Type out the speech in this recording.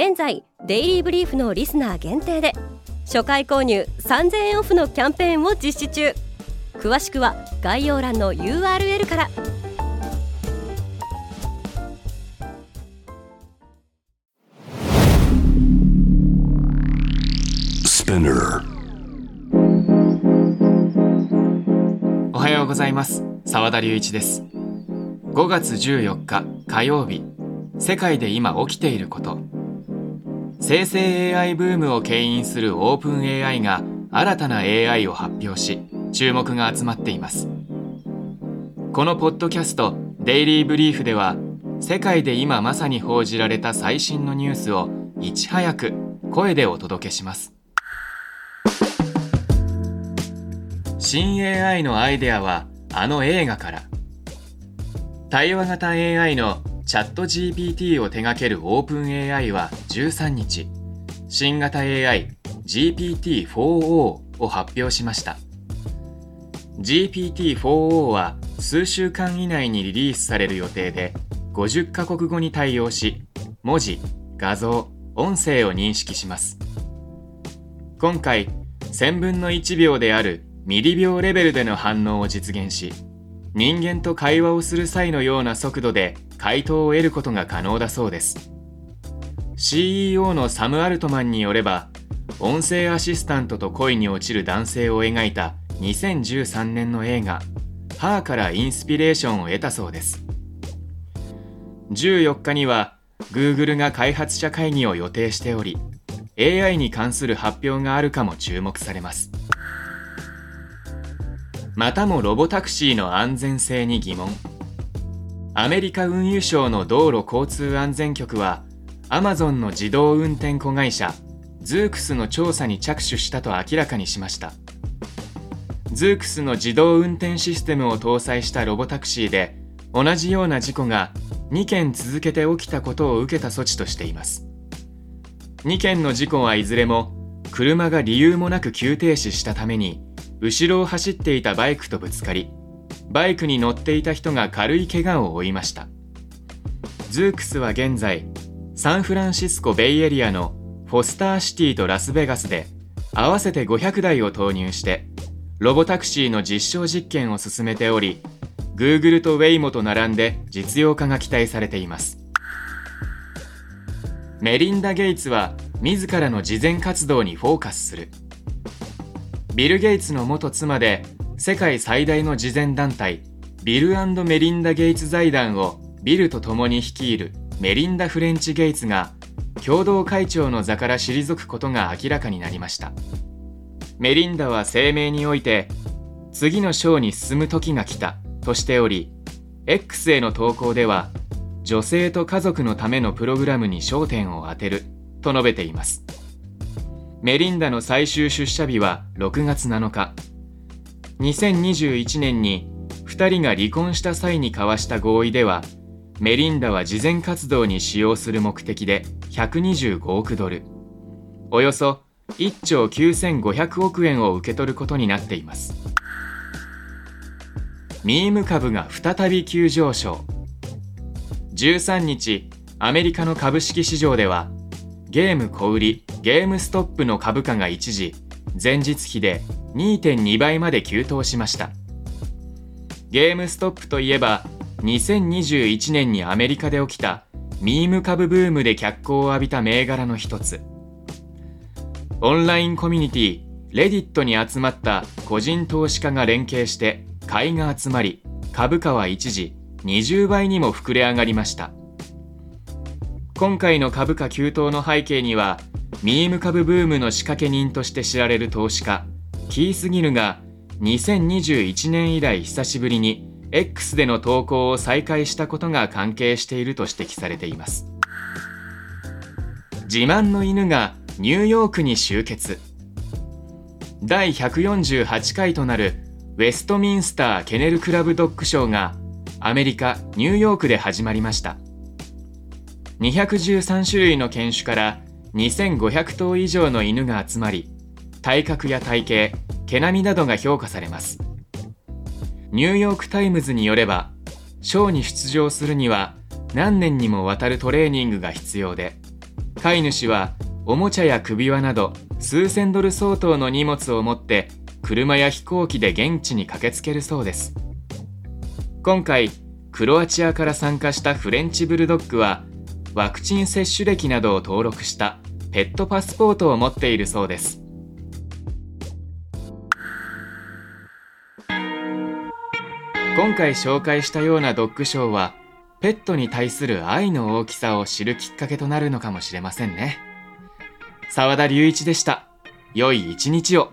現在デイリーブリーフのリスナー限定で初回購入3000円オフのキャンペーンを実施中。詳しくは概要欄の URL から。おはようございます。澤田隆一です。5月14日火曜日。世界で今起きていること生成 AI ブームを牽引するオープン AI が新たな AI を発表し注目が集まっています。このポッドキャストデイリーブリーフでは世界で今まさに報じられた最新のニュースをいち早く声でお届けします。新 AI のアイデアはあの映画から。対話型 AI のチャット GPT を手掛けるオープン AI は13日、新型 AI GPT-4o を発表しました。GPT-4o は数週間以内にリリースされる予定で、50カ国語に対応し、文字、画像、音声を認識します。今回、1000分の1秒であるミリ秒レベルでの反応を実現し、人間と会話をする際のような速度で回答を得ることが可能だそうです。CEO のサム・アルトマンによれば音声アシスタントと恋に落ちる男性を描いた2013年の映画「ハーからインスピレーションを得たそうです。14日には Google が開発者会議を予定しており AI に関する発表があるかも注目されます。またもロボタクシーの安全性に疑問アメリカ運輸省の道路交通安全局は、アマゾンの自動運転子会社、ズークスの調査に着手したと明らかにしました。ズークスの自動運転システムを搭載したロボタクシーで、同じような事故が2件続けて起きたことを受けた措置としています。2件の事故はいずれも、車が理由もなく急停止したために、後ろを走っていたバイクとぶつかり、バイクに乗っていた人が軽い怪我を負いました。ズークスは現在サンフランシスコベイエリアのフォスターシティとラスベガスで合わせて500台を投入してロボタクシーの実証実験を進めており Google と Waymo と並んで実用化が期待されています。メリンダ・ゲイツは自らの慈善活動にフォーカスする。ビル・ゲイツの元妻で世界最大の慈善団体ビルメリンダ・ゲイツ財団をビルと共に率いるメリンダ・フレンチ・ゲイツが共同会長の座から退くことが明らかになりました。メリンダは声明において次の章に進む時が来たとしており X への投稿では女性と家族のためのプログラムに焦点を当てると述べています。メリンダの最終出社日は6月7日。2021年に2人が離婚した際に交わした合意ではメリンダは慈善活動に使用する目的で125億ドル。およそ1兆9500億円を受け取ることになっています。ミーム株が再び急上昇。13日アメリカの株式市場ではゲーム小売りゲームストップの株価が一時前日比で2.2倍まで急騰しました。ゲームストップといえば2021年にアメリカで起きたミーム株ブームで脚光を浴びた銘柄の一つ。オンラインコミュニティレディットに集まった個人投資家が連携して買いが集まり株価は一時20倍にも膨れ上がりました。今回の株価急騰の背景にはミーム株ブームの仕掛け人として知られる投資家キース・ギルが2021年以来久しぶりに X での投稿を再開したことが関係していると指摘されています。自慢の犬がニューヨークに集結。第148回となるウェストミンスター・ケネル・クラブ・ドッグショーがアメリカ・ニューヨークで始まりました。213種類の犬種から2500頭以上の犬が集まり体格や体型毛並みなどが評価されます。ニューヨーク・タイムズによればショーに出場するには何年にもわたるトレーニングが必要で飼い主はおもちゃや首輪など数千ドル相当の荷物を持って車や飛行機で現地に駆けつけるそうです。今回クロアチアから参加したフレンチブルドッグはワクチン接種歴などを登録したペットパスポートを持っているそうです。今回紹介したようなドッグショーはペットに対する愛の大きさを知るきっかけとなるのかもしれませんね。澤田隆一でした。良い一日を。